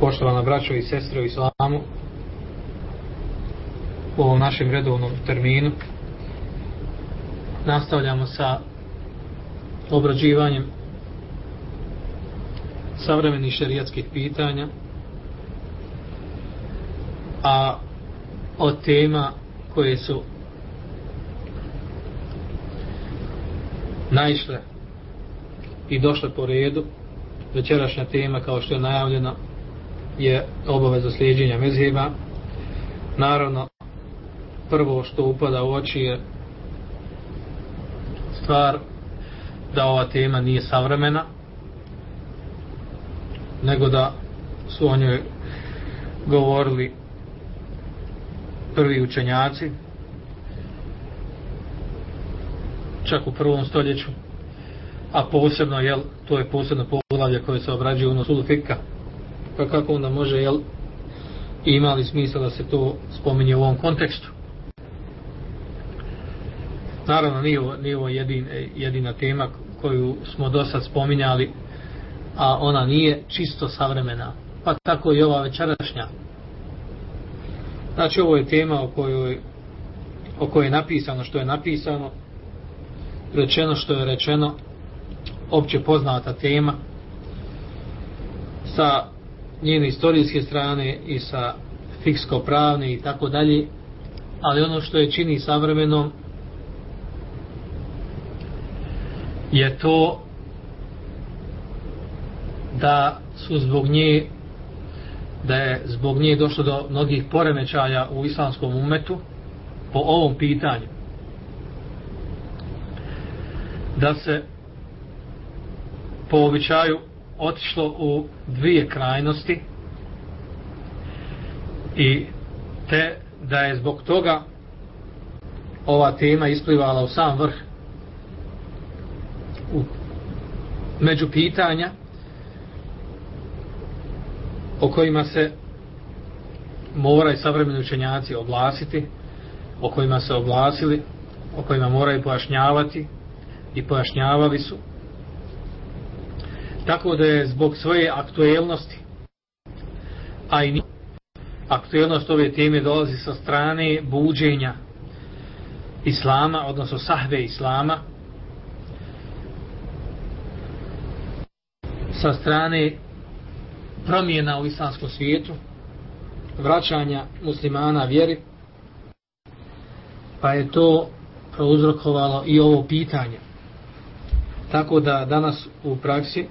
Poštovana braćo i sestre u islamu u ovom našem redovnom terminu nastavljamo sa obrađivanjem savremenih šerijatskih pitanja a od tema koje su naišle i došle po redu večerašnja tema kao što je najavljena je obaveza slijedjenja mezheba. Naravno prvo što upada u oči je stvar da ova tema nije savremena nego da su o njoj govorili prvi učenjaci čak u prvom stoljeću a posebno jel, to je posebno poglavlje koje se obrađuje u nosulu fika pa kako onda može jel, imali smisla da se to spominje u ovom kontekstu? Naravno nije ovo, nije ovo jedin, e, jedina tema koju smo do sad spominjali a ona nije čisto savremena. Pa tako i ova večerašnja. Znači ovo je tema o kojoj o kojoj je napisano što je napisano rečeno što je rečeno opće poznata tema sa njene istorijske strane i sa fiksko-pravne i tako dalje ali ono što je čini savremenom je to da su zbog nje da je zbog nje došlo do mnogih poremećaja u islamskom umetu po ovom pitanju. Da se po običaju otišlo u dvije krajnosti i te da je zbog toga ova tema isplivala u sam vrh. U među pitanja o kojima se moraju savremeni učenjaci oglasiti o kojima se oglasili o kojima moraju pojašnjavati i pojašnjavali su tako da je zbog svoje aktuelnosti a i aktuelnost ove teme dolazi sa strane buđenja islama, odnosno sahve islama sa strane promjena u islamskom svijetu vraćanja muslimana vjeri pa je to prouzrokovalo i ovo pitanje. Tako da danas u praksi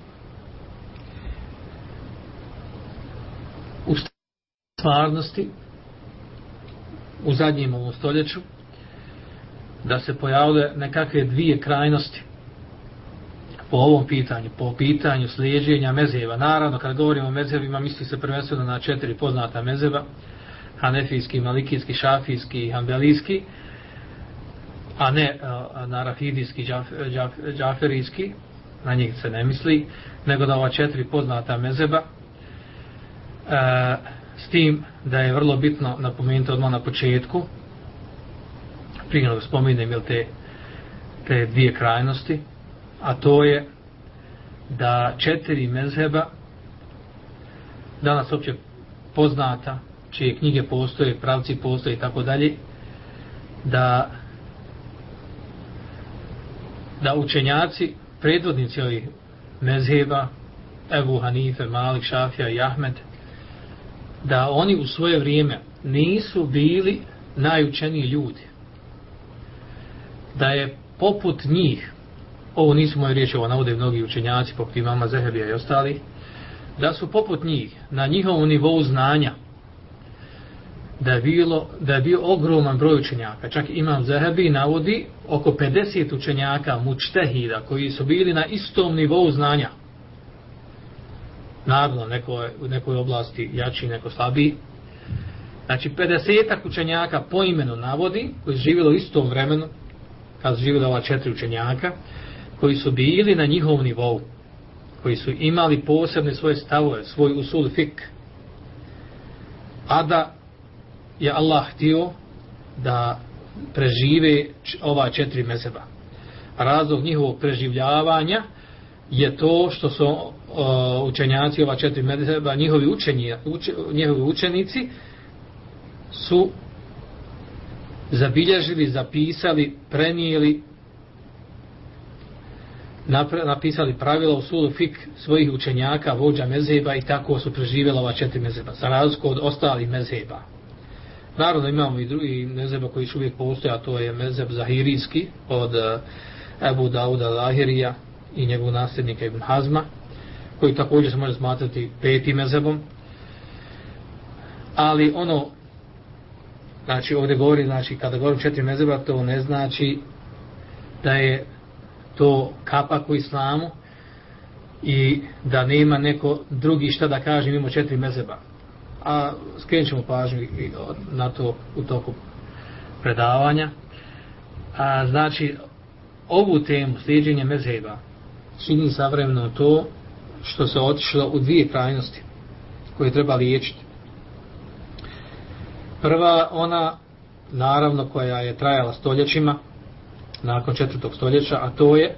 u stvarnosti u zadnjem ovom stoljeću da se pojavile nekakve dvije krajnosti po ovom pitanju, po pitanju slijeđenja mezeva. Naravno, kad govorimo o mezevima, misli se prvenstveno na četiri poznata mezeva, hanefijski, malikijski, šafijski i hambelijski, a ne na rafidijski, džaf, džaf, džaferijski, na njih se ne misli, nego da ova četiri poznata mezeba, e, s tim da je vrlo bitno napomenuti odmah na početku, prije nego spominjem jel, te, te dvije krajnosti, a to je da četiri mezheba danas opće poznata, čije knjige postoje, pravci postoje i tako dalje, da da učenjaci, predvodnici ovih mezheba, Ebu Hanife, Malik, Šafija i Ahmed, da oni u svoje vrijeme nisu bili najučeniji ljudi. Da je poput njih, ovo nisu moje riječi, ovo navode mnogi učenjaci, poput imama Zehebija i ostali, da su poput njih, na njihovom nivou znanja, da je, bilo, da je bio ogroman broj učenjaka. Čak imam Zehebi navodi oko 50 učenjaka mučtehida koji su bili na istom nivou znanja. Naravno, neko je, u nekoj oblasti jači, neko slabiji. Znači, 50 učenjaka po imenu navodi, koji su živjeli u istom vremenu, kad su živjeli ova četiri učenjaka, koji su bili na njihovom nivou, koji su imali posebne svoje stavove, svoj usul fik, a da je Allah htio da prežive ova četiri mezeba. Razlog njihovog preživljavanja je to što su učenjaci ova četiri mezheba, njihovi učenji, uče, njihovi učenici su zabilježili, zapisali, prenijeli napisali pravila u sulu fik svojih učenjaka, vođa mezheba i tako su preživjela ova četiri mezheba, za razliku od ostalih mezheba. Naravno imamo i drugi mezheba koji uvijek postoje, a to je mezheb zahirijski od eh, Ebu Dauda Lahirija i njegovog nasljednika Ibn Hazma, koji također se može smatrati petim mezebom. Ali ono, znači ovdje govori, znači kada govorim četiri mezeba, to ne znači da je to kapak u islamu i da nema neko drugi šta da kaže mimo četiri mezeba. A skrenut ćemo pažnju na to u toku predavanja. A, znači, ovu temu, slijedženje mezeba, čini savremeno to što se otišlo u dvije krajnosti koje treba liječiti. Prva, ona, naravno, koja je trajala stoljećima, nakon četvrtog stoljeća, a to je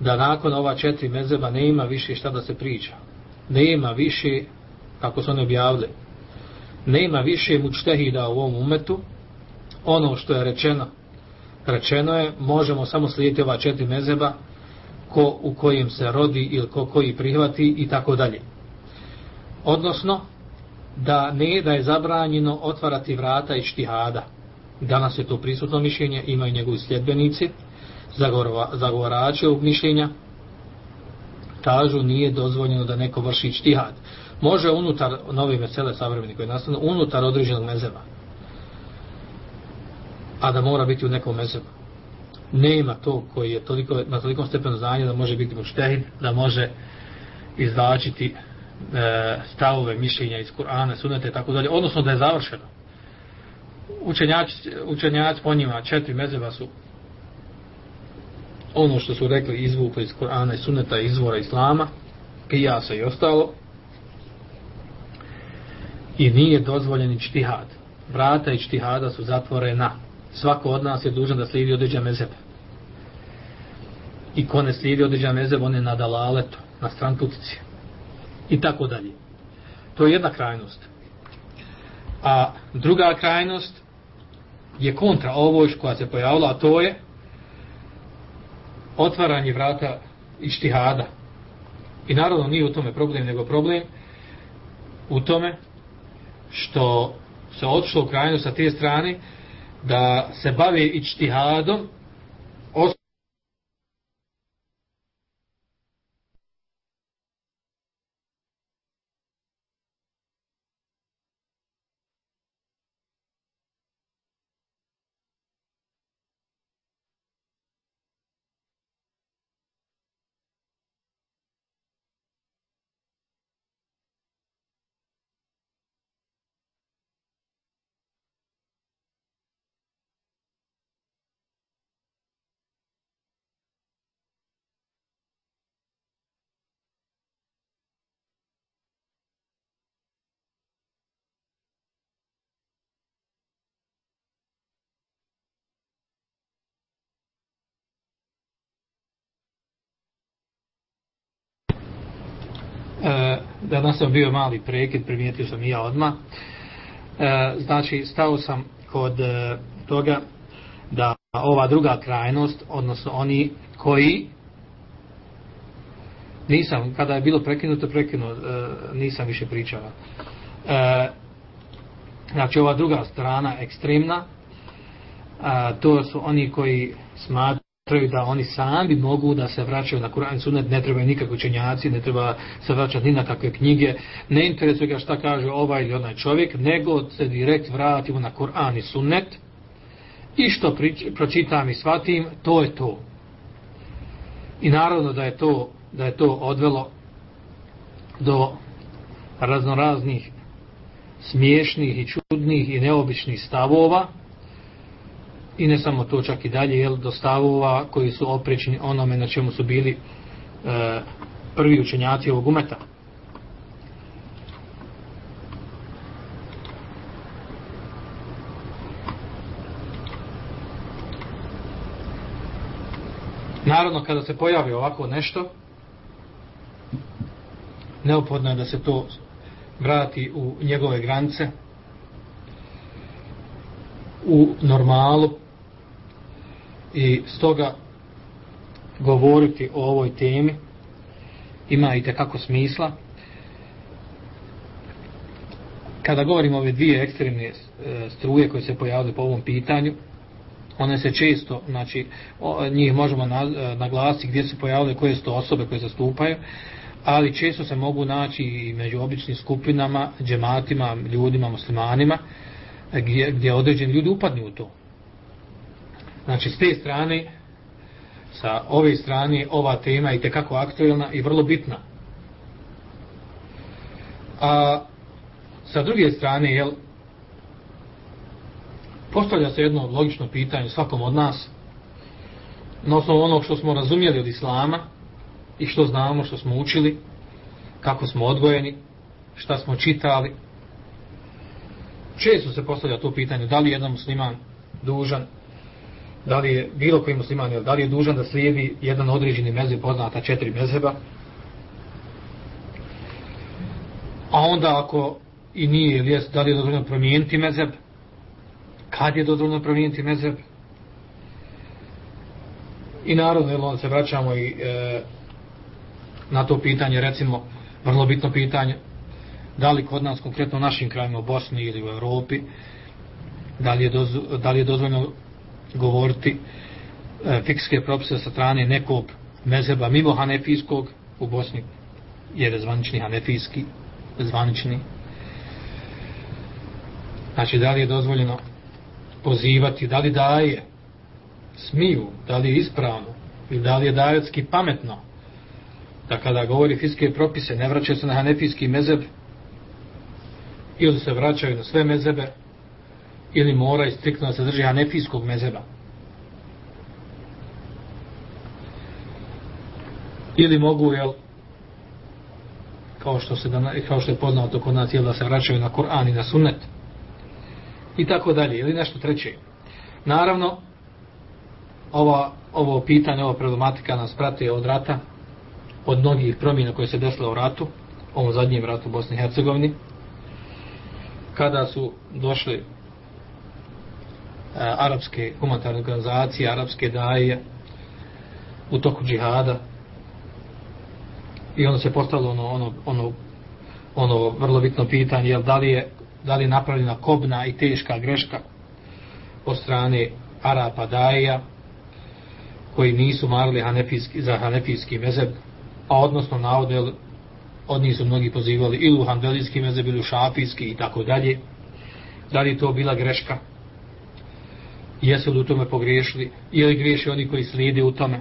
da nakon ova četiri mezeba ne ima više šta da se priča. Ne ima više, kako su oni objavili, ne ima više mučtehida u ovom umetu. Ono što je rečeno, rečeno je, možemo samo slijediti ova četiri mezeba, ko u kojem se rodi ili ko koji prihvati i tako dalje. Odnosno, da ne da je zabranjeno otvarati vrata i štihada. Danas je to prisutno mišljenje, imaju njegovi sljedbenici, zagovorači ovog mišljenja, kažu nije dozvoljeno da neko vrši štihad. Može unutar nove mesele savremeni koji nastanu, unutar određenog mezeba. A da mora biti u nekom mezebu. Nema to koji je toliko, na tolikom stepenu znanja da može biti muštehid, da može izvlačiti e, stavove mišljenja iz Kur'ana, sunete i tako dalje, odnosno da je završeno. Učenjaci, učenjaci po njima četiri mezeba su ono što su rekli izvukli iz Kur'ana i Sunneta izvora Islama kijasa i ostalo i nije dozvoljen čtihad vrata i čtihada su zatvorena svako od nas je dužan da slijedi određen mezeb i ko ne slijedi određen mezeb on je na dalaletu na stran putici i tako dalje. To je jedna krajnost. A druga krajnost je kontra ovoj koja se pojavila, a to je otvaranje vrata ištihada. I naravno nije u tome problem, nego problem u tome što se odšlo u krajinu sa te strane da se bave ičtihadom štihadom e, danas sam bio mali prekid, primijetio sam i ja odma. E, znači, stao sam kod e, toga da ova druga krajnost, odnosno oni koji nisam, kada je bilo prekinuto, prekinuo, e, nisam više pričala. E, znači, ova druga strana, ekstremna, a, to su oni koji smatruju smatraju da oni sami mogu da se vraćaju na Kur'an i Sunnet, ne trebaju nikakvi učenjaci, ne treba se vraćati ni na kakve knjige, ne interesuje ga šta kaže ovaj ili onaj čovjek, nego se direkt vratimo na Kur'an i Sunnet. I što prič, pročitam i shvatim, to je to. I naravno da je to, da je to odvelo do raznoraznih smiješnih i čudnih i neobičnih stavova, i ne samo to čak i dalje jel, do stavova koji su oprečni onome na čemu su bili e, prvi učenjaci ovog umeta. Naravno, kada se pojavi ovako nešto, neophodno je da se to vrati u njegove granice u normalu i stoga govoriti o ovoj temi ima i kako smisla kada govorimo o ove dvije ekstremne e, struje koje se pojavljaju po ovom pitanju one se često znači njih možemo na, e, naglasiti gdje se pojavljaju koje su to osobe koje zastupaju ali često se mogu naći i među običnim skupinama, džematima, ljudima, muslimanima, gdje, gdje određeni ljudi upadnu u to. Znači, s te strane, sa ove strane, ova tema je tekako aktualna i vrlo bitna. A sa druge strane, jel, postavlja se jedno logično pitanje svakom od nas, na osnovu onog što smo razumjeli od Islama, i što znamo, što smo učili, kako smo odgojeni, šta smo čitali. Često se postavlja to pitanje, da li jedan musliman dužan, da li je bilo koji musliman, da li je dužan da slijedi jedan određeni mezeb, poznata četiri mezheba, a onda ako i nije, ili jest, da li je dozvoljeno promijeniti mezheb, kad je dozvoljeno promijeniti mezheb, i naravno, jel, se vraćamo i e, na to pitanje, recimo, vrlo bitno pitanje, da li kod nas, konkretno u našim krajima, u Bosni ili u Europi, da li je, doz, da li je dozvoljeno govoriti e, fikske propise sa strane nekog mezeba mimo hanefijskog u Bosni, jer je zvanični hanefijski, zvanični. Znači, da li je dozvoljeno pozivati, da li daje smiju, da li je ispravno, ili da li je dajetski pametno, da kada govori fiske propise ne vraća se na hanefijski mezeb ili se vraćaju na sve mezebe ili mora istriktno da se drži hanefijskog mezeba ili mogu jel kao što se da, kao što je poznato kod nas jel da se vraćaju na Kur'an i na sunnet i tako dalje ili nešto treće. Naravno ova, ovo pitanje, ova problematika nas prati od rata od mnogih promjena koje se desile u ratu, ovom zadnjem ratu u Bosni i Hercegovini, kada su došli arapske humanitarne organizacije, arapske daje u toku džihada. I onda se postalo ono, ono, ono, ono vrlo bitno pitanje, jel, da li je da li je napravljena kobna i teška greška od strane Arapa daja koji nisu marili hanefijski, za hanefijski mezeb a odnosno navode od njih su mnogi pozivali ili u handelijski mezeb ili u šafijski i tako dalje. Da li to bila greška? Jesu li u tome pogriješili ili griješi oni koji slijede u tome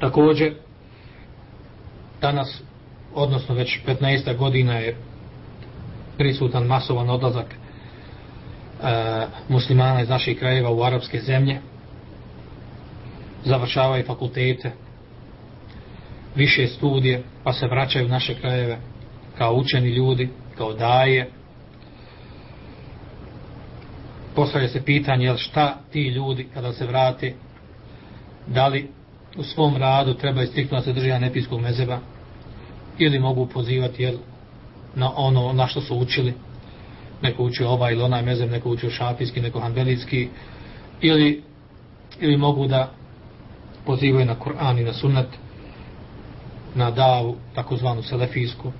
također danas odnosno već 15. godina je prisutan masovan odlazak e, muslimana iz naših krajeva u arapske zemlje završavaju fakultete više studije, pa se vraćaju u naše krajeve kao učeni ljudi, kao daje. Postavlja se pitanje, jel šta ti ljudi kada se vrate, da li u svom radu treba istrikno da se drži anepijskog mezeba, ili mogu pozivati jel, na ono na što su učili, neko učio ovaj ili onaj mezeb, neko učio šafijski, neko hanbelijski, ili, ili mogu da pozivaju na Kur'an i na sunnet, na davu, takozvanu selefijsku,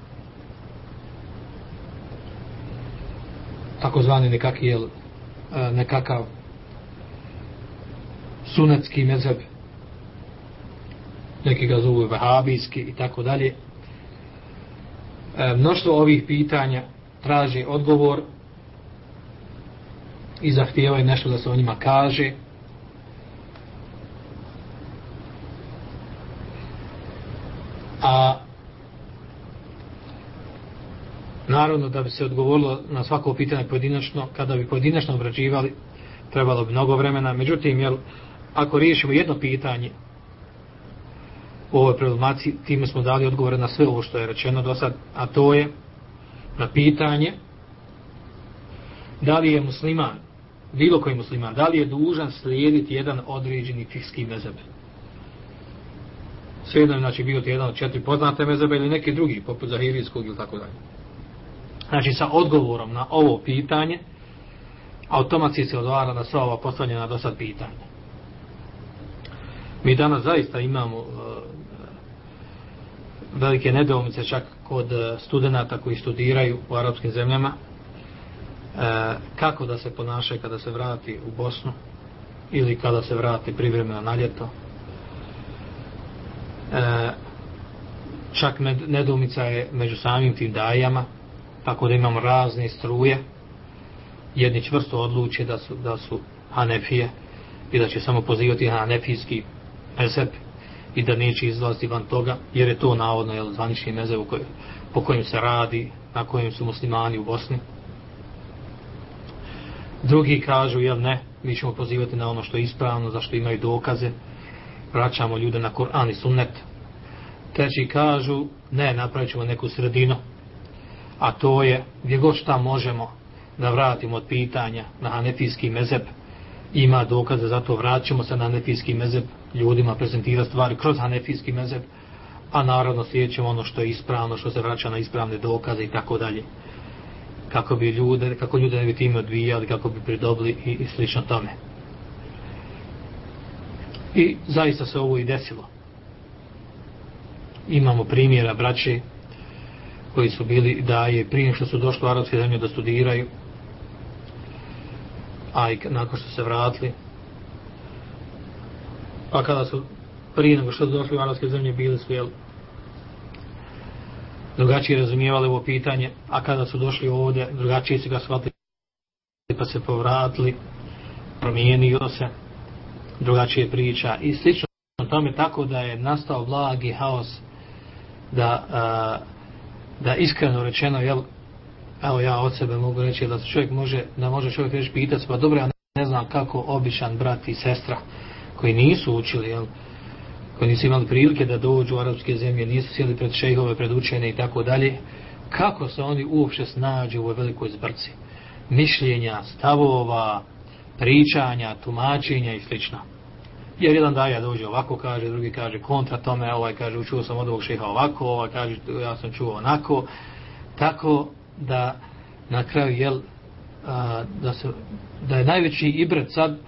takozvani nekakvi, jel, E, nekakav sunetski mezheb neki ga zovu vehabijski i tako dalje. E, mnoštvo ovih pitanja traži odgovor i zahtijevaju nešto da se o njima kaže, A naravno da bi se odgovorilo na svako pitanje pojedinačno, kada bi pojedinačno obrađivali, trebalo bi mnogo vremena. Međutim, jel, ako riješimo jedno pitanje u ovoj problematici, time smo dali odgovore na sve ovo što je rečeno do sad, a to je na pitanje da li je musliman, bilo koji musliman, da li je dužan slijediti jedan određeni fikski mezeb svejedno znači bio ti jedan od četiri poznate mezebe ili neki drugi, poput Zahirijskog ili tako dalje. Znači sa odgovorom na ovo pitanje, automatski se odvara na sva ova postavljena do sad pitanja. Mi danas zaista imamo uh, velike nedoumice čak kod e, uh, studenta koji studiraju u arapskim zemljama uh, kako da se ponašaju kada se vrati u Bosnu ili kada se vrati privremeno na ljeto. Uh, čak nedoumica je među samim tim dajama tako da imamo razne struje. Jedni čvrsto odluče da su, da su Hanefije i da će samo pozivati Hanefijski mezheb i da neće izlaziti van toga jer je to navodno jel, zvanični mezheb koj, po kojem se radi na kojem su muslimani u Bosni. Drugi kažu jel ne mi ćemo pozivati na ono što je ispravno zašto imaju dokaze. Vraćamo ljude na Koran i Sunnet. Treći kažu ne napravit ćemo neku sredinu a to je gdje god šta možemo da vratimo od pitanja na hanefijski mezeb ima dokaze za to vraćamo se na hanefijski mezeb ljudima prezentira stvari kroz hanefijski mezeb a naravno sjećamo ono što je ispravno što se vraća na ispravne dokaze i tako dalje. Kako bi ljude kako ljude ne bi time odvijali kako bi pridobili i, i slično tome. I zaista se ovo i desilo. Imamo primjera braće koji su bili da je prije što su došli u arapske zemlje da studiraju a i nakon što se vratili. Pa kada su prije nego što su došli u arapske zemlje bili su jel drugačije razumijevali ovo pitanje a kada su došli ovdje drugačije su ga shvatili pa se povratili promijenio se drugačije priča. I slično tome tako da je nastao blagi haos da a, da iskreno rečeno jel evo ja od sebe mogu reći da čovjek može da može čovjek reći pitati pa dobro ja ne znam kako običan brat i sestra koji nisu učili jel koji nisu imali prilike da dođu u arapske zemlje nisu sjeli pred šejhove pred učene i tako dalje kako se oni uopšte snađu u ovoj velikoj zbrci? Mišljenja stavova pričanja tumačenja i slično jer jedan daja dođe ovako kaže drugi kaže kontra tome ovaj kaže učuo sam od ovog šeha ovako ovaj kaže ja sam čuo onako. Tako da na kraju jel a, da se da je najveći ibret sad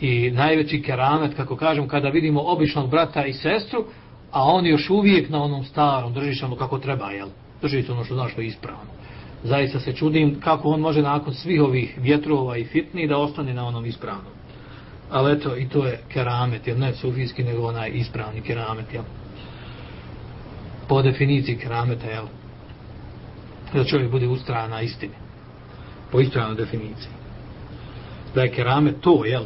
i najveći keramet kako kažem kada vidimo običnog brata i sestru a on još uvijek na onom starom drži ono kako treba jel? Drži ono što znaš što je ispravno. Zaista se čudim kako on može nakon svih ovih vjetrova i fitni da ostane na onom ispravnom ali eto i to je keramet jel ne sufijski nego onaj ispravni keramet jel? Po definiciji kerameta jel? Da čovjek bude ustrajan na istini. Po ispravnoj definiciji. Da je keramet to jel?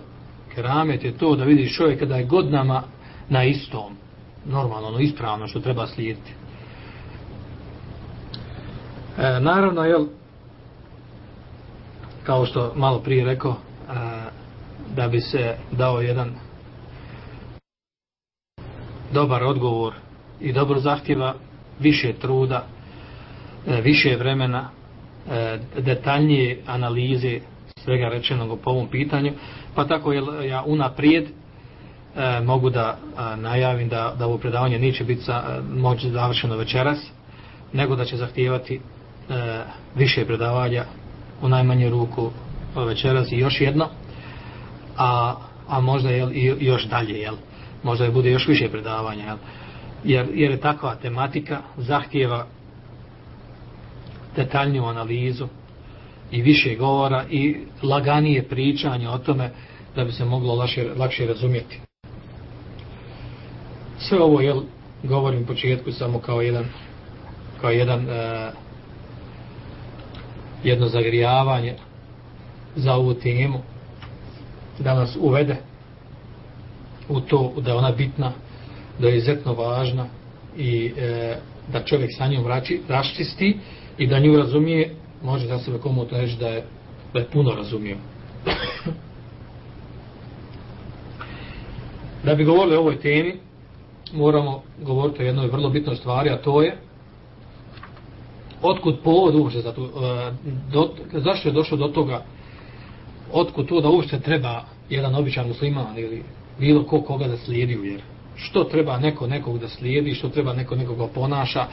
Keramet je to da vidiš čovjeka da je godinama na istom. Normalno ono ispravno što treba slijediti. E, naravno jel kao što malo prije rekao e, da bi se dao jedan dobar odgovor i dobro zahtjeva više truda e, više vremena e, detaljnije analize svega rečenog po ovom pitanju. Pa tako je ja unaprijed e, mogu da najavim da, da ovo predavanje neće biti sa, e, moći završeno večeras nego da će zahtijevati više predavanja u najmanje ruku večeras. I još jedno a, a možda jel, i još dalje jel? možda je bude još više predavanja jel? Jer, jer je takva tematika zahtjeva detaljniju analizu i više govora i laganije pričanje o tome da bi se moglo lakše, lakše razumjeti. Sve ovo jel, govorim u početku samo kao jedan kao jedan e, jedno zagrijavanje za ovu temu da nas uvede u to da ona bitna da je izuzetno važna i e, da čovjek sa njom rači, raščisti i da nju razumije, može za se komu to reći da je, da je puno razumio. da bi govorili o ovoj temi, moramo govoriti o jednoj vrlo bitnoj stvari, a to je otkud povod uopće za tu, e, do, zašto je došlo do toga otkud to da uopšte treba jedan običan musliman ili bilo ko koga da slijedi u vjeru. što treba neko nekog da slijedi, što treba neko nekoga ponaša,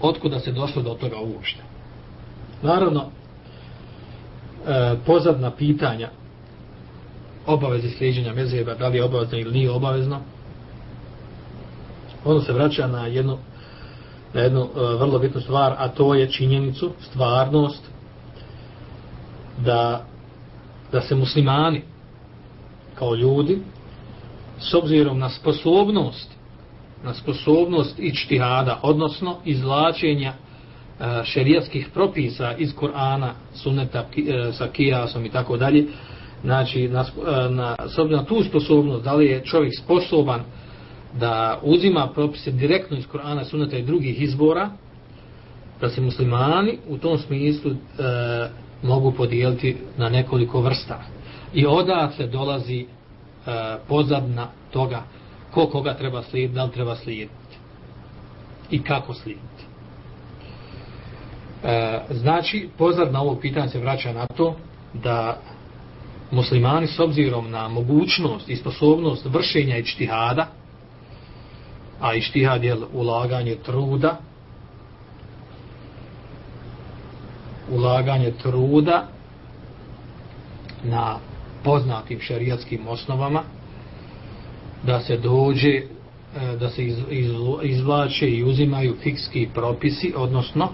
otkuda se došlo do toga uopšte. Naravno, e, pozadna pitanja obavezi slijedženja mezheba, da li je obavezno ili nije obavezno, ono se vraća na jednu, na jednu e, vrlo bitnu stvar, a to je činjenicu, stvarnost, da, da se muslimani kao ljudi s obzirom na sposobnost na sposobnost ičtihada, odnosno izlačenja e, šerijatskih propisa iz Kur'ana, sunneta e, sa kijasom i tako dalje, znači na, e, na, s obzirom na tu sposobnost, da li je čovjek sposoban da uzima propise direktno iz Kur'ana, sunneta i drugih izbora, da se muslimani u tom smislu e, mogu podijeliti na nekoliko vrsta. I odatle dolazi e, pozadna toga ko koga treba slijediti, da li treba slijediti i kako slijediti. E, znači, pozad na ovo pitanje se vraća na to da muslimani s obzirom na mogućnost i sposobnost vršenja i čtihada, a i čtihad je ulaganje truda, ulaganje truda na poznatim šarijatskim osnovama, da se dođe e, da se iz, iz, izvlače i uzimaju fikski propisi, odnosno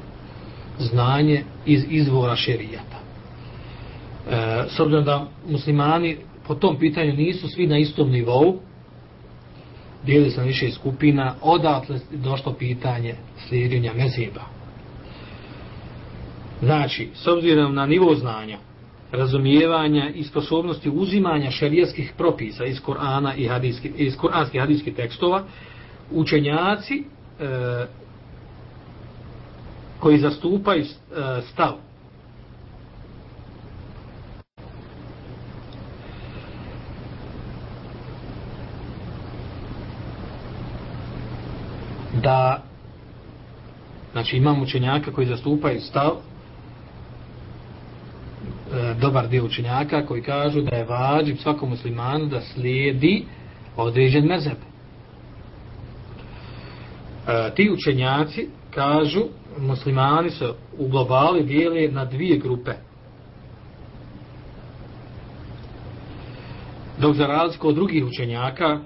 znanje iz izvora šerijata. E, s obzirom da muslimani po tom pitanju nisu svi na istom nivou, dijeli se na više skupina, odatle došlo pitanje slijedjenja mezheba. Znači, s obzirom na nivo znanja, razumijevanja i sposobnosti uzimanja šerijskih propisa iz Kur'ana i hadijski, iz koranskih hadijskih tekstova, učenjaci e, koji zastupaju e, stav da znači imamo učenjaka koji zastupaju stav E, dobar dio učenjaka koji kažu da je vađib svakom muslimanu da slijedi određen mezeb. E, ti učenjaci kažu muslimani se u globali dijeli na dvije grupe. Dok za razliku od drugih učenjaka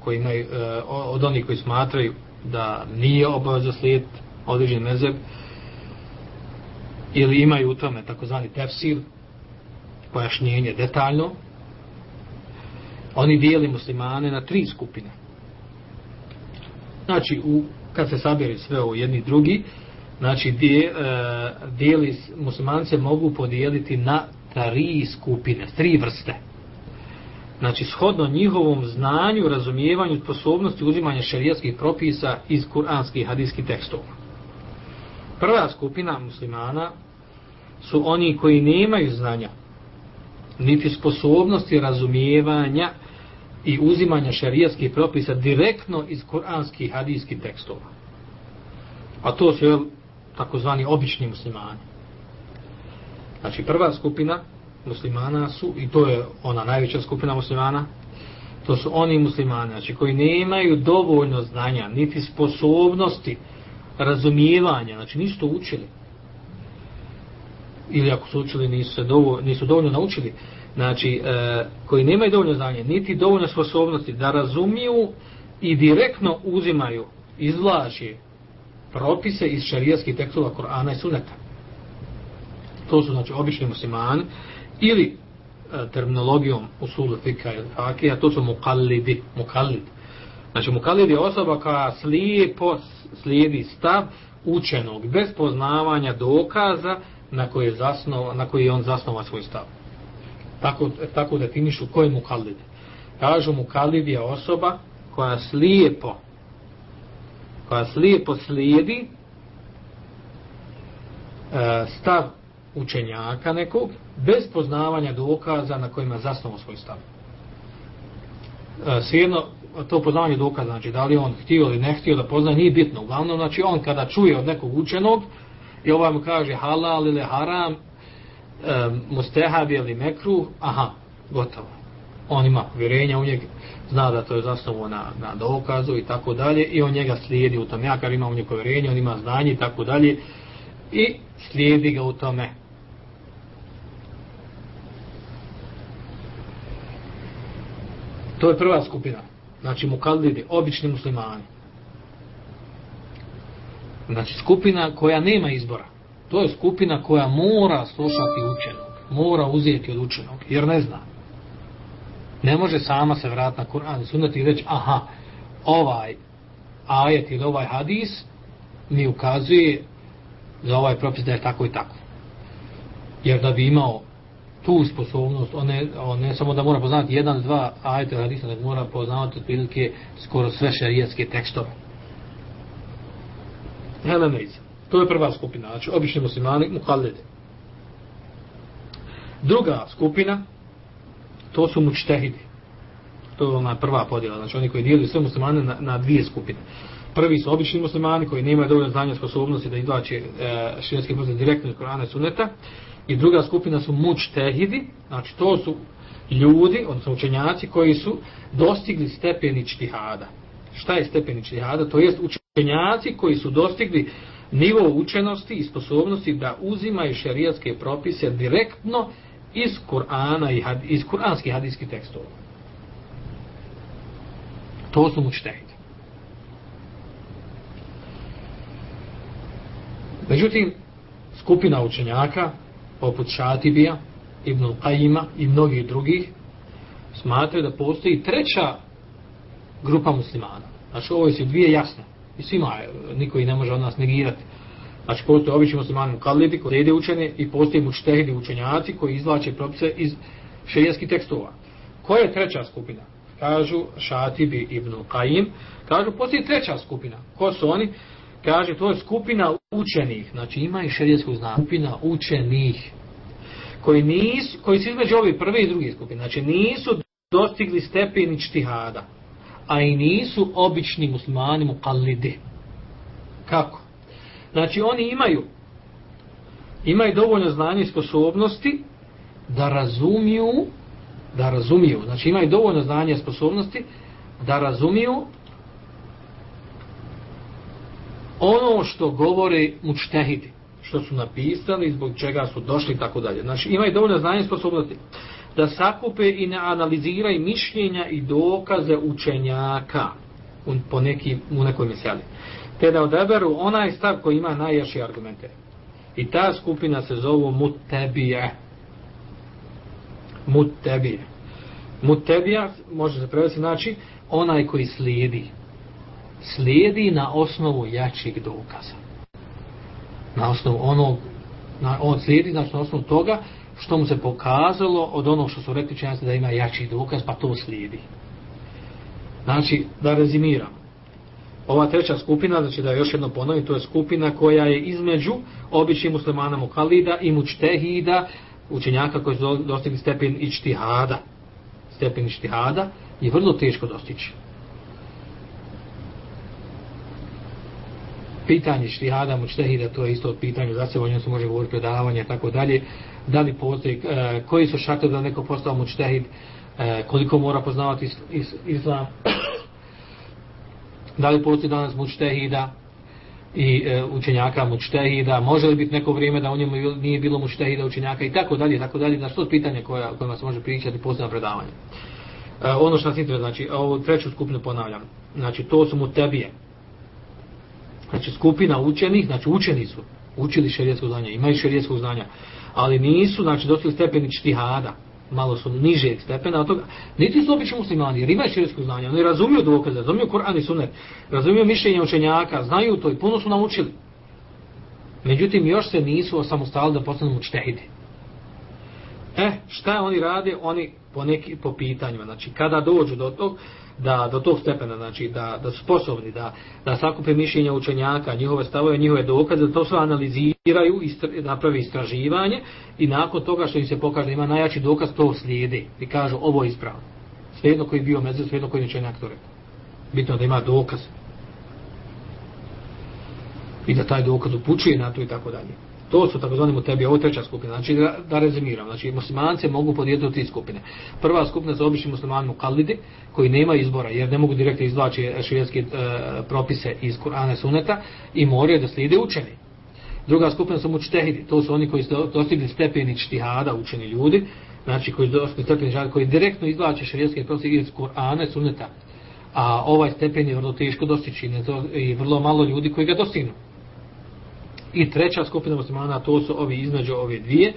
koji imaju, e, od onih koji smatraju da nije obavezno slijediti određen mezeb ili imaju u tome takozvani tefsir, pojašnjenje detaljno, oni dijeli muslimane na tri skupine. Znači, u, kad se sabiri sve ovo jedni drugi, znači, dije, e, dijeli, muslimance mogu podijeliti na tri skupine, tri vrste. Znači, shodno njihovom znanju, razumijevanju, sposobnosti uzimanja šarijatskih propisa iz kuranskih i hadijskih tekstova. Prva skupina muslimana su oni koji nemaju znanja niti sposobnosti razumijevanja i uzimanja šarijatskih propisa direktno iz kuranskih hadijskih tekstova. A to su jel, takozvani obični muslimani. Znači prva skupina muslimana su, i to je ona najveća skupina muslimana, to su oni muslimani, znači koji nemaju dovoljno znanja, niti sposobnosti razumijevanja, znači nisu to učili, ili ako su učili nisu se dovoljno, nisu dovoljno naučili znači e, koji nemaju dovoljno znanje niti dovoljno sposobnosti da razumiju i direktno uzimaju izvlači propise iz šarijaskih tekstova Korana i Suneta to su znači obični muslimani ili e, terminologijom usulu fika i fakija to su mukallidi mukallid znači mukallid je osoba koja slijepo slijedi stav učenog bez poznavanja dokaza na koji je zasnova, na koji je on zasnova svoj stav. Tako, tako definišu ko je mukallid. Kažu mukallid je osoba koja slijepo koja slijepo slijedi e, stav učenjaka nekog bez poznavanja dokaza na kojima je svoj stav. E, svijedno, to poznavanje dokaza, znači da li on htio ili ne htio da pozna, nije bitno. Uglavnom, znači on kada čuje od nekog učenog, i ovaj mu kaže halal ili haram, e, mustehab ili mekru, aha, gotovo. on ima vjerenja u njega, zna da to je zasnovo na, na dokazu i tako dalje, i on njega slijedi u tome. Ja kad ima u njegu povjerenje, on ima znanje i tako dalje, i slijedi ga u tome. To je prva skupina. Znači mukallidi, obični muslimani. Znači skupina koja nema izbora. To je skupina koja mora slušati učenog. Mora uzeti od učenog. Jer ne zna. Ne može sama se vratiti na Kur'an i sunnati i reći aha, ovaj ajet ili ovaj hadis mi ukazuje za ovaj propis da je tako i tako. Jer da bi imao tu sposobnost, on ne, on ne samo da mora poznati jedan, dva ajeta hadisa, nego mora poznavati otprilike skoro sve šarijetske tekstove. Helenizam. To je prva skupina, znači obični muslimani, mukallede. Druga skupina, to su mučtehidi. To je ona prva podjela, znači oni koji dijeli sve muslimane na, na dvije skupine. Prvi su obični muslimani koji nemaju dovoljno znanja i sposobnosti da izvlače e, širijetske muslim direktno iz Korana i Sunneta. I druga skupina su mučtehidi, znači to su ljudi, odnosno učenjaci koji su dostigli stepeni čtihada. Šta je stepeni čtihada? To jest učenjaci učenjaci koji su dostigli nivo učenosti i sposobnosti da uzimaju šerijatske propise direktno iz Kur'ana i had, iz kuranskih hadijskih tekstova. To su mučtehidi. Međutim, skupina učenjaka poput Šatibija, Ibn Qajima i mnogih drugih, smatraju da postoji treća grupa muslimana. Znači, ovo su dvije jasne. I svima, e, niko i ne može od nas negirati. Znači, postoje obični muslimani mukallidi koji slijede učene i postoje mučtehidi učenjaci koji izvlače propise iz šerijskih tekstova. Koja je treća skupina? Kažu Šatibi ibn Qajim. Kažu, postoji treća skupina. Ko su oni? kaže to je skupina učenih, znači ima i šerijetsko znanje, skupina učenih, koji, nisu, koji su između ove prve i druge skupine, znači nisu dostigli stepeni čtihada, a i nisu obični muslimani mukallidi. Kako? Znači oni imaju imaju dovoljno znanja i sposobnosti da razumiju da razumiju, znači imaju dovoljno znanja i sposobnosti da razumiju ono što govore mučtehidi, što su napisali, zbog čega su došli i tako dalje. Znači imaju dovoljno znanja i sposobnosti da sakupe i ne analiziraju mišljenja i dokaze učenjaka u, po neki, u nekoj miseli. Te da odeberu onaj stav koji ima najjaši argumente. I ta skupina se zovu mutebije. Mutebije. Mutebija može se prevesti znači onaj koji slijedi slijedi na osnovu jačih dokaza. Na osnovu onog, na, on slijedi znači na osnovu toga što mu se pokazalo od onog što su rekli činjenice da ima jači dokaz, pa to slijedi. Znači, da rezimiram. Ova treća skupina, znači da još jedno ponovim, to je skupina koja je između običnih muslimana Mukalida i Mučtehida, učenjaka koji su dostigli stepen ičtihada. Stepen ičtihada je vrlo teško dostići. Pitanje štihada mučtehida, to je isto pitanje za sebe, o njom se može govoriti predavanje i tako dalje. Da li postoji, e, koji su šakli da neko postao mučtehid, e, koliko mora poznavati is, is, islam, da li postoji danas mučtehida i e, učenjaka mučtehida, može li biti neko vrijeme da u njemu nije bilo mučtehida učenjaka i tako dalje, tako dalje, znači to je pitanje koja, kojima se može pričati posljedno predavanje. E, ono što nas interesuje, znači, ovu treću skupinu ponavljam, znači to su mu tebije, znači skupina učenih, znači učeni su, učili šerijetsko znanje, imaju šerijetsko znanja, ali nisu, znači dostali stepeni čtihada, malo su niže stepena od toga, niti su obični muslimani, jer imaju šerijetsko znanje, oni razumiju dokaze, razumiju Koran i Sunet, razumiju mišljenje učenjaka, znaju to i puno su naučili. Međutim, još se nisu osamostali da postanu učtehidi. E, eh, šta oni rade? Oni po, neki, po pitanjima, znači kada dođu do tog, da do tog stepena, znači da, da su sposobni da, da sakupe mišljenja učenjaka, njihove stavove, njihove dokaze, da to sve analiziraju, istra, naprave istraživanje i nakon toga što im se pokaže da ima najjači dokaz, to slijede i kažu ovo je ispravno. Svejedno koji je bio među, svejedno koji je učenjak to rekao. Bitno da ima dokaz. I da taj dokaz upućuje na to i tako dalje. To su takozvani mu tebi, ovo treća skupina. Znači, da, da rezimiram. Znači, muslimanci mogu podijeliti u tri skupine. Prva skupina su obični muslimani mukallidi, koji nema izbora, jer ne mogu direktno izvlači širijetske e, propise iz Kur'ana i Suneta i moraju da slijede učeni. Druga skupina su mučtehidi. To su oni koji su dostigli stepeni čtihada, učeni ljudi, znači koji su dostigli stepeni čtihada, koji direktno izvlače širijetske propise iz Kur'ana i Suneta. A ovaj stepen je vrlo teško dostići i vrlo malo ljudi koji ga dostignu. I treća skupina muslimana, to su ovi između ove dvije.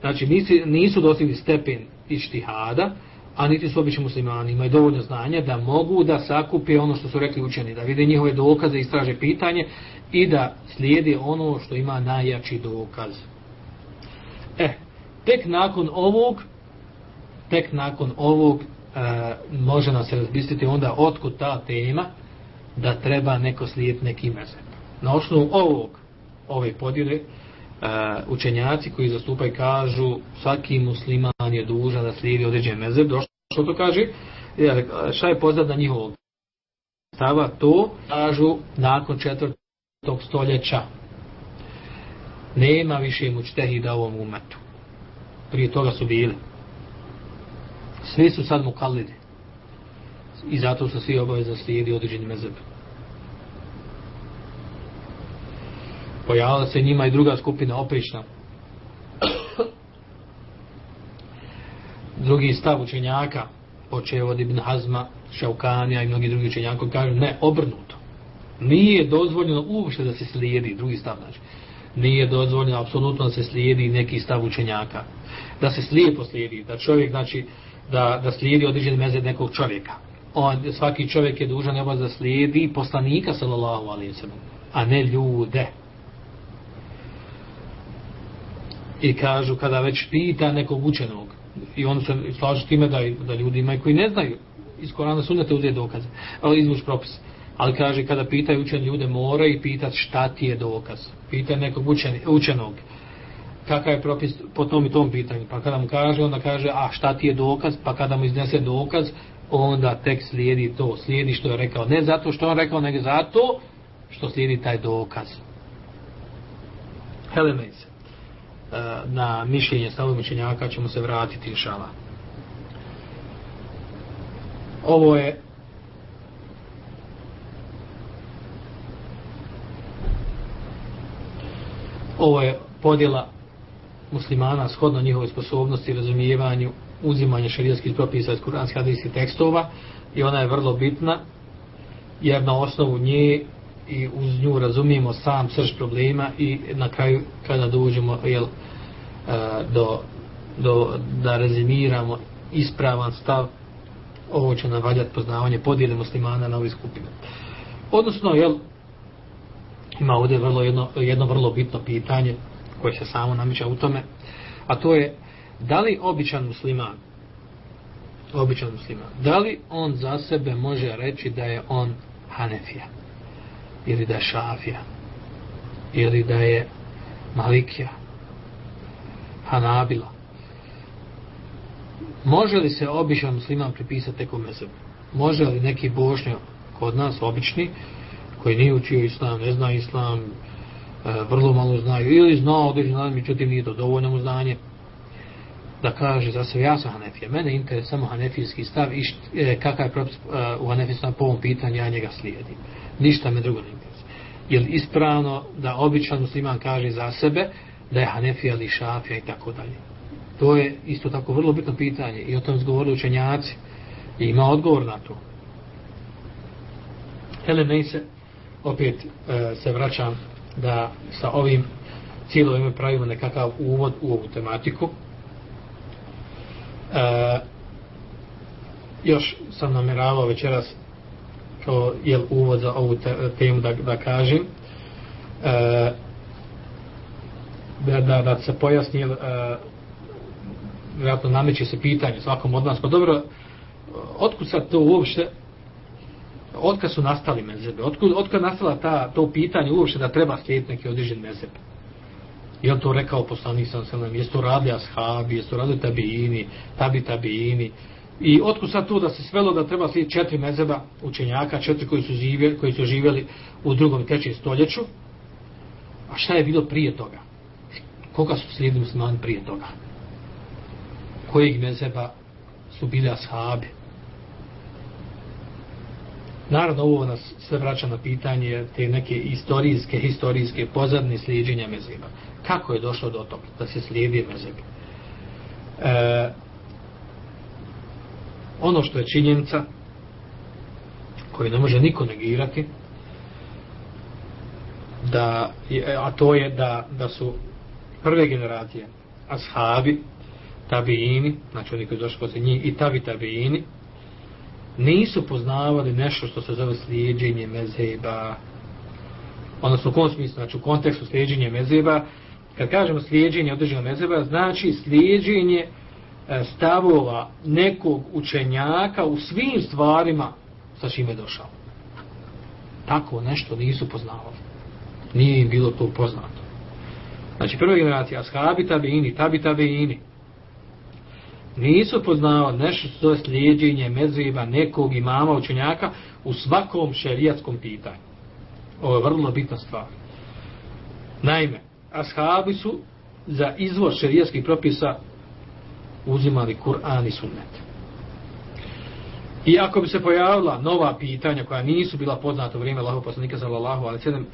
Znači nisu, nisu dostigli stepen ištihada, a niti su obični muslimani. Imaju dovoljno znanja da mogu da sakupe ono što su rekli učeni, da vide njihove dokaze, istraže pitanje i da slijede ono što ima najjači dokaz. E, tek nakon ovog, tek nakon ovog e, može nas se razbistiti onda otkud ta tema da treba neko slijediti neki mezeb. Na osnovu ovog ove podjele uh, učenjaci koji zastupaju kažu svaki musliman je dužan da slijedi određen mezeb što to kaže? Jer e, šta je poznat na njihovog stava? To kažu nakon četvrtog stoljeća. Nema više mučtehida u ovom umetu. Prije toga su bili. Svi su sad mukallidi i zato su svi obavezno slijedi određeni mezebe. Pojavila se njima i druga skupina oprišna. Drugi stav učenjaka, počeo od Ibn Hazma, Šaukanija i mnogi drugi učenjaka, kažu ne, obrnuto. Nije dozvoljeno uopšte da se slijedi, drugi stav znači. Nije dozvoljeno apsolutno da se slijedi neki stav učenjaka. Da se slijepo slijedi, da čovjek, znači, da, da slijedi određen mezed nekog čovjeka. On, svaki čovjek je dužan obaz da slijedi poslanika, sallallahu alaihi sallam, a ne ljude. I kažu kada već pita nekog učenog. I on se slaže time da, da ljudi imaju koji ne znaju iz Korana sunete uzeti dokaze ali izvuč propis. Ali kaže kada pitaju učen ljude mora i pitati šta ti je dokaz. Pita nekog učen, učenog. Kakav je propis po tom i tom pitanju? Pa kada mu kaže onda kaže a šta ti je dokaz? Pa kada mu iznese dokaz onda tek slijedi to. Slijedi što je rekao. Ne zato što on rekao nego zato što slijedi taj dokaz. Helemejse E, na mišljenje stavog mišljenjaka ćemo se vratiti inšala. Ovo je ovo je podjela muslimana shodno njihovoj sposobnosti, razumijevanju, uzimanja šarijanskih propisa iz kuranskih hadijskih tekstova i ona je vrlo bitna jer na osnovu nje i uz nju razumijemo sam srž problema i na kraju kada dođemo jel, do, do, da rezimiramo ispravan stav ovo će nam valjati poznavanje podijele muslimana na ove skupine. Odnosno, jel, ima ovdje vrlo jedno, jedno vrlo bitno pitanje koje se samo namiča u tome, a to je da li običan musliman običan musliman, da li on za sebe može reći da je on Hanefija? ili da je šafija ili da je malikija hanabila. Može li se običan musliman pripisati nekom mezebu može li neki bošnjak kod nas obični koji nije učio islam, ne zna islam e, vrlo malo znaju ili zna određen znam, međutim nije to dovoljno mu znanje da kaže za sve ja sam Hanefija mene interes samo Hanefijski stav i št, e, kakav je propis e, u Hanefijskom po ovom pitanju ja njega slijedim. Ništa me drugo ne interesuje. Je li ispravno da običan musliman kaže za sebe da je Hanefija ili Šafija i tako dalje? To je isto tako vrlo bitno pitanje i o tom zgovorili učenjaci i ima odgovor na to. Hele, se, opet e, se vraćam da sa ovim cijelo pravimo nekakav uvod u ovu tematiku. E, još sam nameravao večeras kao jel uvod za ovu temu da, da kažem e, da, da, da se pojasni e, vjerojatno nameće se pitanje svakom od nas pa dobro otkud sad to uopšte otkad su nastali mezebe otkud, otkud nastala ta, to pitanje uopšte da treba slijediti neki određen mezeb je on to rekao poslanik sam se nam jesu to radili ashabi jesu to radili tabiini, tabi tabiini, I otkud sad to da se svelo da treba slijediti četiri mezeba učenjaka, četiri koji su, živjeli, koji su živjeli u drugom i trećem stoljeću? A šta je bilo prije toga? Koga su slijedili muslimani prije toga kojeg mezeba su bili ashabi Naravno, ovo nas sve vraća na pitanje te neke istorijske, historijske pozadne slijedženja mezeba. Kako je došlo do toga da se slijedi mezeb? E, ono što je činjenica, koju ne može niko negirati, da, a to je da, da su prve generacije ashabi, tabiini, znači oni koji došli posle njih, i tabi tabiini, nisu poznavali nešto što se zove slijedženje mezheba, Odnosno, u kom smislu, znači u kontekstu slijedženje mezheba, kad kažemo slijedženje određenog mezheba, znači slijedženje e, stavova nekog učenjaka u svim stvarima sa čime je došao. Tako nešto nisu poznavali. Nije im bilo to poznato. Znači, prva generacija, ashabi tabiini, tabi tabiini, nisu poznavali nešto što je slijedjenje mezriba nekog imama učenjaka u svakom šerijatskom pitanju. Ovo je vrlo bitna stvar. Naime, ashabi su za izvor šerijatskih propisa uzimali Kur'an i sunnet. I ako bi se pojavila nova pitanja koja nisu bila poznata u vrijeme Allahov poslanika sallallahu alejhi ve sellem,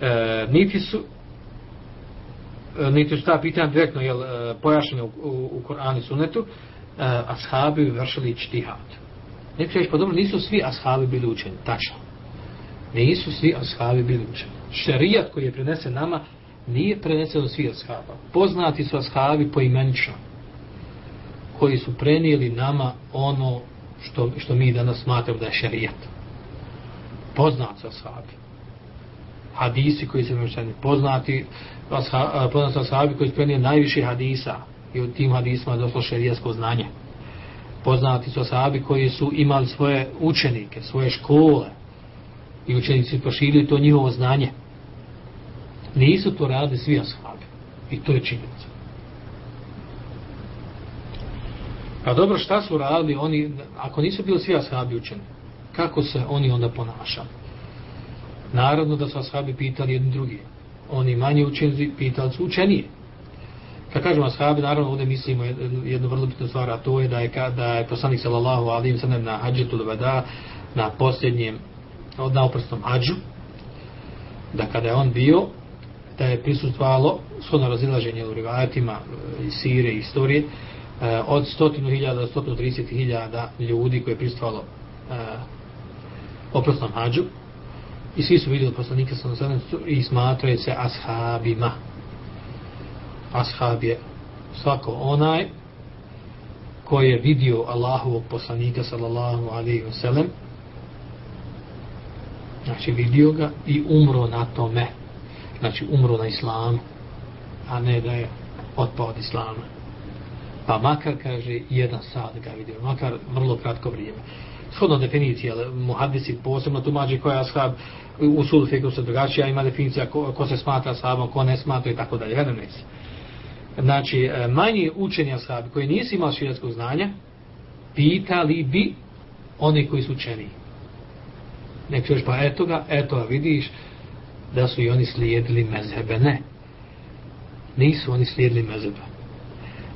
e, niti su E, niti su ta pitanja direktno jel, e, pojašnjene u, u, u Koranu i Sunnetu, uh, ashabi vršili čtihad. Neko će reći, pa dobro, nisu svi ashabi bili učeni. Tačno. Nisu svi ashabi bili učeni. Šerijat koji je prenesen nama nije prenesen od svih ashaba. Poznati su ashabi poimenično koji su prenijeli nama ono što, što mi danas smatramo da je šerijat. Poznati su ashabi. Hadisi koji se vršeni poznati, poznati ashabi koji su prenijeli najviše hadisa i u tim hadisima je došlo šerijasko znanje. Poznati su ashabi koji su imali svoje učenike, svoje škole i učenici proširili to njihovo znanje. Nisu to radili svi ashabi. I to je činjenica. Pa dobro, šta su radili oni, ako nisu bili svi ashabi učeni, kako se oni onda ponašali? Naravno da su ashabi pitali jedni drugi. Oni manje učenzi pitali su učenije. Kad kažemo ashabi, naravno ovdje mislimo jednu vrlo bitnu stvar, a to je da je, da je poslanik sallallahu alim sallam na hađetu vada na posljednjem, na oprstnom hađu, da kada je on bio, da je prisutvalo, shodno razilaženje u rivajatima e, i Sire i istorije, e, od stotinu hiljada do stotinu trideset hiljada ljudi koji je prisutvalo e, oprostom oprstnom hađu, i svi su vidjeli poslanika sallallahu nasadom i smatraju se ashabima, ashab je svako onaj koji je vidio Allahovog poslanika sallallahu alaihi wa sallam znači vidio ga i umro na tome. Znači umro na islamu a ne da je otpao od islama. Pa makar kaže jedan sad ga vidio. Makar vrlo kratko vrijeme. Shodno definicija muhadisi posebno tumađi koja je ashab u sudu fiku se drugačija ima definicija ko, ko se smatra sahabom, ko ne smatra i tako dalje jedan ne znači e, manji učeni ashabi koji nisi imali širijatskog znanja pitali bi oni koji su učeni nek ćeš pa eto ga eto ga vidiš da su i oni slijedili mezhebe. Ne. Nisu oni slijedili mezhebe.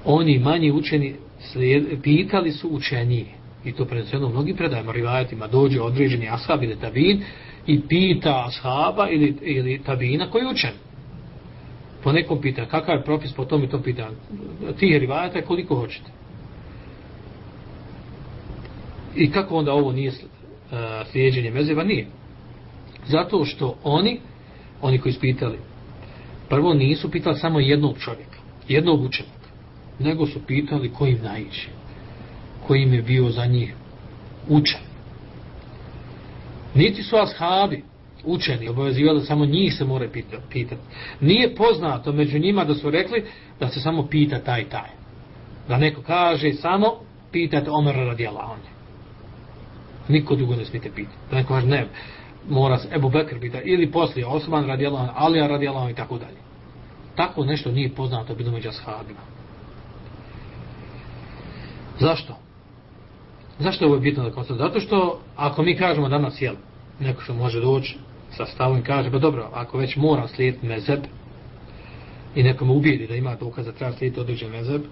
Oni manji učeni slijed, pitali su učenije. i to prenoseno u mnogim predajama rivajatima, dođe određeni ashab ili tabin i pita ashaba ili, ili tabina koji je učen po nekom pita kakav je propis po tom i tom pita. tih rivajata koliko hoćete. I kako onda ovo nije eh, uh, slijedženje mezeva? Nije. Zato što oni, oni koji su pitali, prvo nisu pitali samo jednog čovjeka, jednog učenika, nego su pitali kojim im kojim im je bio za njih učen. Niti su ashabi, učeni, obavezivali da samo njih se more pitati. Nije poznato među njima da su rekli da se samo pita taj taj. Da neko kaže samo pitajte Omer radi Allahonje. Niko drugo ne smijete pitati. Da neko kaže ne, mora se Ebu Bekr pitati. Ili poslije Osman radi Allahonje, Alija radi Allahonje i tako dalje. Tako nešto nije poznato bilo među ashabima. Zašto? Zašto je ovo bitno da konstatujemo? Zato što ako mi kažemo danas, jel, neko što može doći sa stavom kaže, pa dobro, ako već mora slijediti mezeb, i nekom ubijedi da ima dokaz da treba slijediti određen mezeb,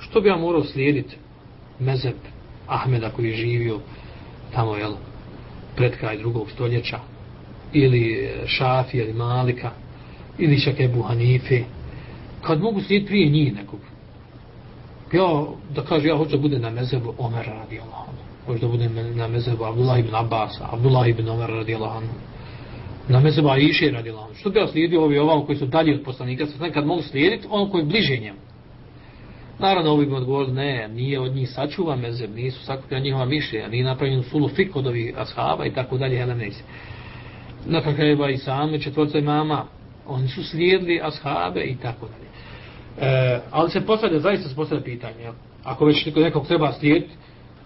što bi ja morao slijediti mezeb Ahmeda koji je živio tamo, jel, pred kraj drugog stoljeća, ili Šafi, ili Malika, ili čak Ebu Hanife, kad mogu slijediti prije njih nekog. Ja, da kaže, ja hoću da bude na mezebu Omer radi Allah. Hoću da bude na mezebu Abdullah ibn Abbas, Abdullah ibn Omer radi Allah. Na mezebu Aisha radi Allah. Što bi ja slijedio ovi ovam koji su dalje od poslanika, sa nekad mogu slijediti ono koji je bliže njemu. Naravno, ovi bi odgovorili, ne, nije od njih sačuva mezeb, nisu sakupio njihova mišljenja, nije napravljen sulu fik od ovih ashaba i tako dalje, helenesi. Na krajeva i same četvorca imama, oni su slijedili ashabe i tako dalje. E, ali se postavlja, zaista se postavlja pitanje, ako već nekog treba slijediti,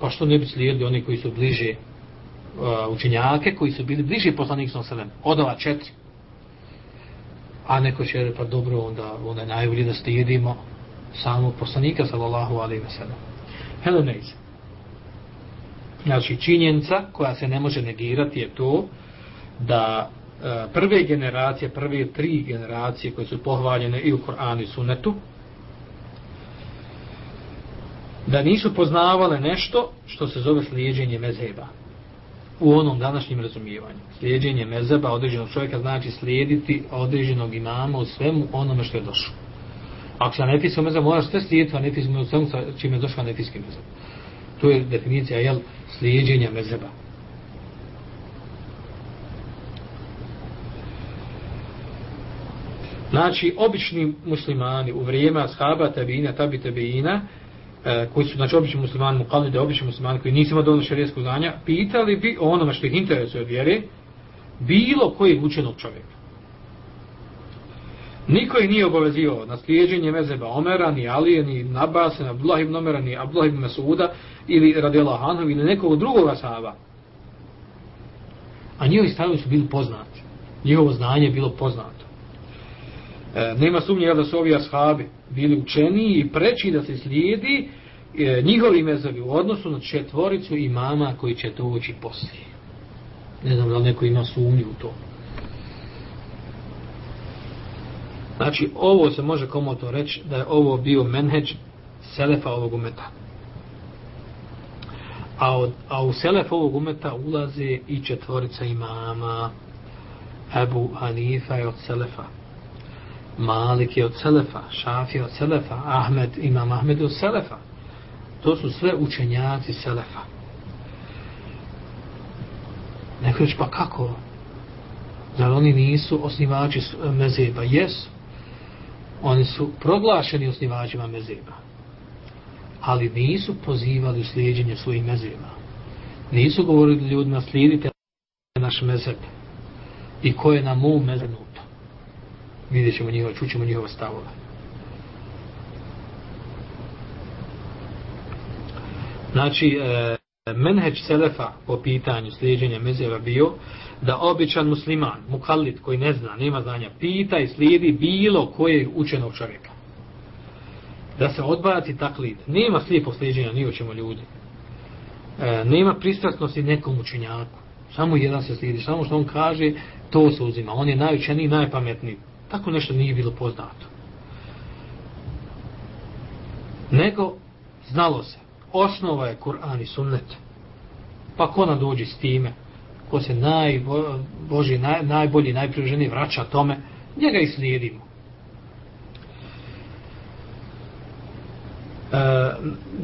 pa što ne bi slijedili oni koji su bliže uh, učenjake, koji su bili bliže poslanik sa selem, od ova četiri. A neko će pa dobro, onda, onda je najbolje da slijedimo samog poslanika, sallallahu alaihi wa sallam. Hello, nice. Znači, činjenica koja se ne može negirati je to da E, prve generacije, prve tri generacije koje su pohvaljene i u Koranu i Sunetu, da nisu poznavale nešto što se zove slijedženje mezeba u onom današnjem razumijevanju. Slijedženje mezeba određenog čovjeka znači slijediti određenog imama u svemu onome što je došlo. Ako se anefijski mezeb, moraš sve slijediti anefijski mezeb čime je došlo anefijski mezeb. To je definicija jel, slijedženja mezeba. Znači, obični muslimani u vrijeme ashaba, tabina, tabi, tabina, e, koji su, znači, obični muslimani, mukalide, obični muslimani, koji nisu imali dovoljno šarijesko znanja, pitali bi o onome što ih interesuje od vjere, bilo koji učenog čovjeka. Niko ih nije obavezio na slijeđenje mezeba Omera, ni Alije, ni Nabase, ni Abdullah ibn Omera, ni Abdullah ibn Masuda, ili Radela Hanov, ili nekog drugog ashaba. A njihovi stavovi su bili poznati. Njihovo znanje je bilo poznato. E, nema sumnje da su ovi ashabi bili učeni i preći da se slijedi e, njihovi mezavi u odnosu na četvoricu imama koji će to ući poslije. Ne znam da li neko ima sumnju u to. Znači, ovo se može komoto reći da je ovo bio menheđ selefa ovog umeta. A, od, a u selef ovog umeta ulaze i četvorica imama Ebu Hanifa je od selefa. Malik je od Selefa, Šafi od Selefa, Ahmed, Imam Ahmed od Selefa. To su sve učenjaci Selefa. Neko reći, pa kako? Zar oni nisu osnivači mezeba? Jesu. Oni su proglašeni osnivačima mezeba. Ali nisu pozivali u slijedjenje svojih mezeba. Nisu govorili ljudima, slijedite naš mezeb. I ko je na mom mezebu? Vidjet ćemo njihova, čućemo njihova stavova. Znači, e, menheđ Selefa po pitanju slijedženja mezeva bio da običan musliman, mukallit koji ne zna, nema znanja, pita i slijedi bilo koje učenog čovjeka. Da se odbaci taklid. Nema slijepo slijedženja ni o ljudi. E, nema pristrasnosti nekom učenjaku. Samo jedan se slijedi. Samo što on kaže, to se uzima. On je najučeniji, najpametniji. Tako nešto nije bilo poznato. Nego, znalo se, osnova je Kur'an i sunnet. Pa ko nam dođe s time, ko se najboži, naj, najbolji, najpriloženiji vraća tome, njega i slijedimo. E,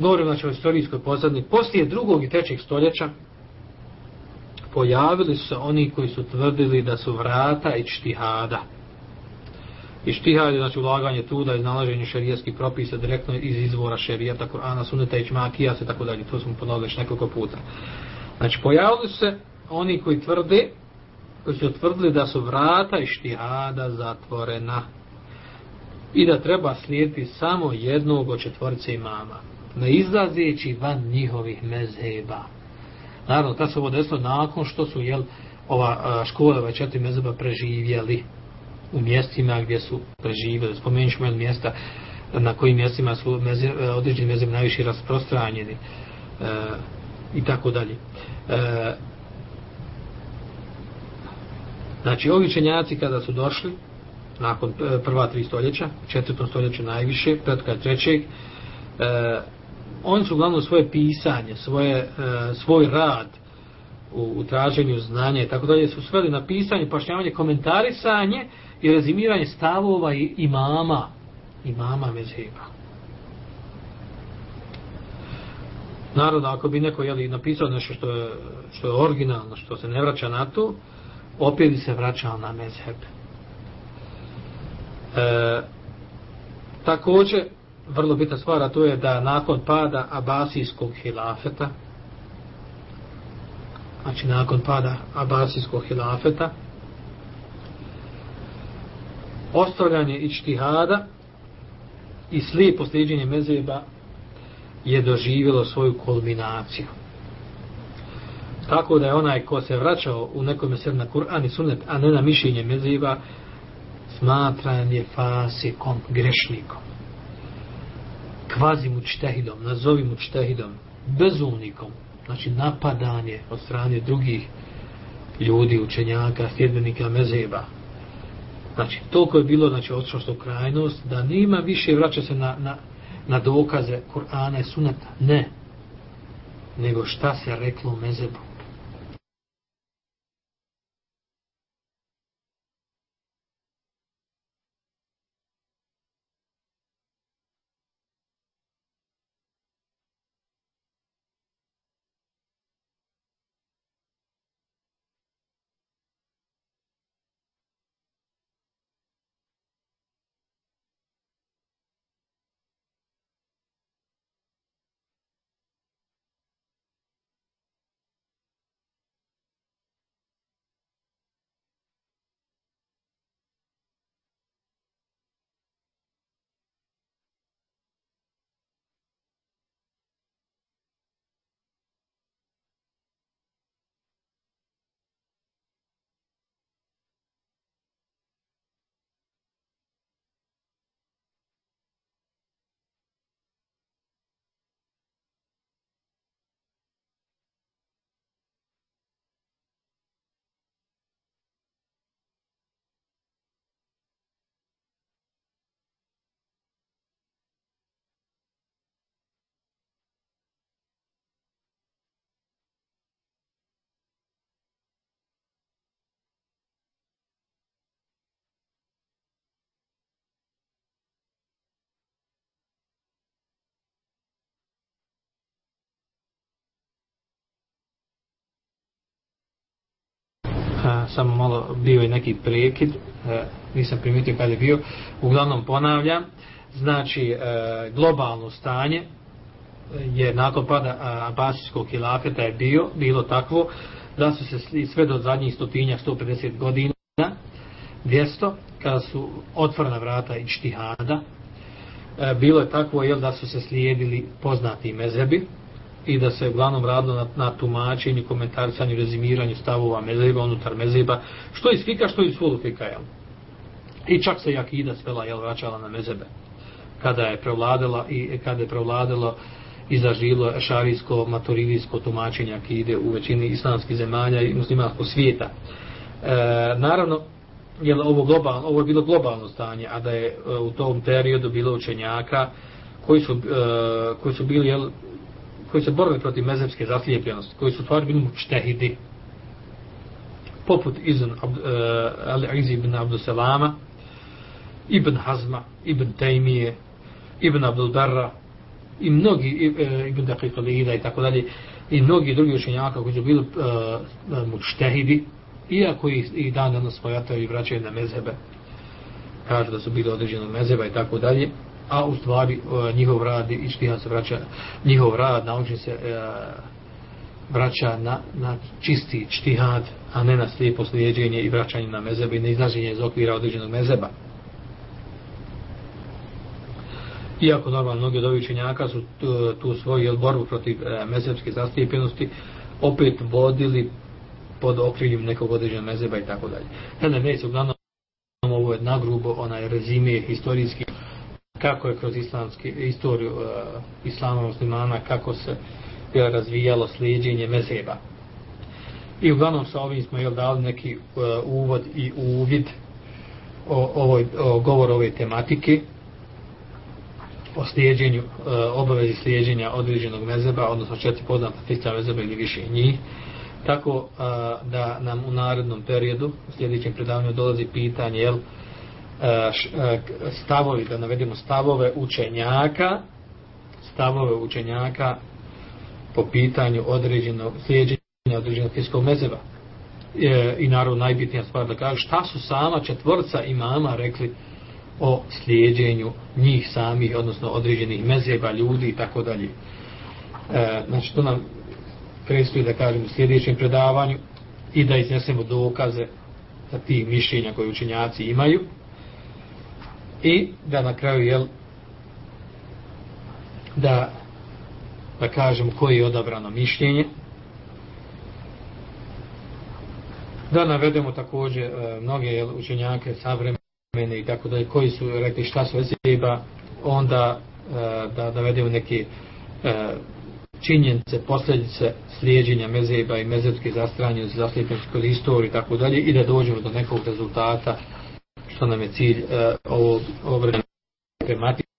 govorim znači o istorijskoj pozadni. Poslije drugog i trećeg stoljeća pojavili su se oni koji su tvrdili da su vrata i čtihada Ištihad je znači ulaganje truda, iznalaženje nalaženje šerijskih propisa direktno iz izvora šerijata, Kur'ana, Sunneta i Čmakija se tako dalje. To smo ponovili još nekoliko puta. Znači pojavili se oni koji tvrde, koji su tvrdili da su vrata ištihada zatvorena i da treba slijediti samo jednog od četvorice imama, ne izlazeći van njihovih mezheba. Naravno, ta se ovo desilo nakon što su jel, ova škola, ove četiri mezheba preživjeli, u mjestima gdje su preživjeli. Spomenut ćemo mjesta na kojim mjestima su mezi, e, određeni mezim najviše rasprostranjeni e, i tako dalje. E, znači, ovi čenjaci kada su došli nakon e, prva tri stoljeća, četvrtom stoljeću najviše, pretka trećeg, e, oni su uglavnom svoje pisanje, svoje, e, svoj rad u, u traženju znanja i tako dalje su sveli na pisanje, pašnjavanje, komentarisanje i rezimiranje stavova i imama, imama mezheba. Naravno, ako bi neko jeli, napisao nešto što je, što je originalno, što se ne vraća na to, opet bi se vraćao na mezheb. E, također, vrlo bitna stvar, to je da nakon pada Abasijskog hilafeta, znači nakon pada Abasijskog hilafeta, ostavljanje ičtihada i slijepo sliđenje mezeba je doživjelo svoju kulminaciju. Tako da je onaj ko se vraćao u nekom sred na Kur'an i Sunnet, a ne na mišljenje mezeba, smatran je fasikom, grešnikom. Kvazi mučtehidom, nazovi mučtehidom, bezumnikom, znači napadanje od strane drugih ljudi, učenjaka, sljedbenika mezeba. Znači, toliko je bilo, znači, odšlost krajnost, da nema više vraća se na, na, na dokaze Kur'ana i Sunata. Ne. Nego šta se reklo mezebu. Samo malo bio i neki prekid, e, nisam primijetio kada je bio, uglavnom ponavljam, znači e, globalno stanje e, je nakon pada Abasijskog hilafeta je bio, bilo takvo da su se sve do zadnjih stotinja 150 godina 200 kada su otvorena vrata i čtihada e, bilo je takvo jel, da su se slijedili poznati mezebi i da se uglavnom radilo na, na tumačenju, komentarisanju, rezimiranju stavova mezeba unutar mezeba, što iz fika, što iz fulu fika, jel? I čak se jakida svela, jel, vraćala na mezebe. Kada je prevladala i kada je prevladalo i zažilo šarijsko, maturidijsko tumačenje akide u većini islamskih zemalja i muslimanskog svijeta. E, naravno, jel, ovo, global, ovo je bilo globalno stanje, a da je e, u tom periodu bilo učenjaka koji su, e, koji su bili jel, koji se borili protiv mezemske zaslijepljenosti, koji su stvari bili mučtehidi, poput Izan uh, e, Ali ibn Abdusalama, Ibn Hazma, Ibn Tejmije, Ibn Abdul Barra, i mnogi, e, Ibn Daqiq Alida i tako dalje, i mnogi drugi učenjaka koji su bili uh, mučtehidi, iako ih i dan danas pojataju i vraćaju na mezhebe, kažu da su bili određeno mezheba i tako dalje, a u stvari e, njihov rad i štihad se vraća njihov rad naučni se e, vraća na, na čisti štihad a ne na slijepo slijedženje i vraćanje na mezeba i na izlaženje iz okvira određenog mezeba iako normalno mnogi od ovih činjaka su tu, tu svoju borbu protiv e, mezebske zastijepljenosti opet vodili pod okriljem nekog određenog mezeba i tako dalje. Hele, ne, se uglavnom ovo je nagrubo, onaj rezime historijski kako je kroz islamski istoriju uh, islama muslimana kako se je razvijalo slijedjenje mezheba. I uglavnom sa ovim smo jel, dali neki uh, uvod i uvid o, ovoj, o govor ove tematike o slijedjenju, e, obavezi slijedjenja određenog mezeba, odnosno četiri poznata fikta mezeba ili više njih, tako e, da nam u narednom periodu, u sljedećem predavanju dolazi pitanje, jel, e, E, e, stavovi, da navedemo stavove učenjaka, stavove učenjaka po pitanju određenog slijedjenja određenog fiskog mezeba. E, I naravno najbitnija stvar da kaže šta su sama četvorca imama rekli o slijedjenju njih samih, odnosno određenih mezeva, ljudi i tako dalje. E, znači to nam predstoji da kažemo u sljedećem predavanju i da iznesemo dokaze za tih mišljenja koje učenjaci imaju i da na kraju jel, da da kažem koji je odabrano mišljenje. Da navedemo također e, mnoge jel, učenjake savremene i tako dalje koji su rekli šta su vezeba onda e, da navedemo neke e, činjenice, posljedice slijeđenja mezeba i mezebske zastranje zaslijepljenosti kod istoriju i tako dalje i da dođemo do nekog rezultata što nam je cilj uh, ovog ovog tematike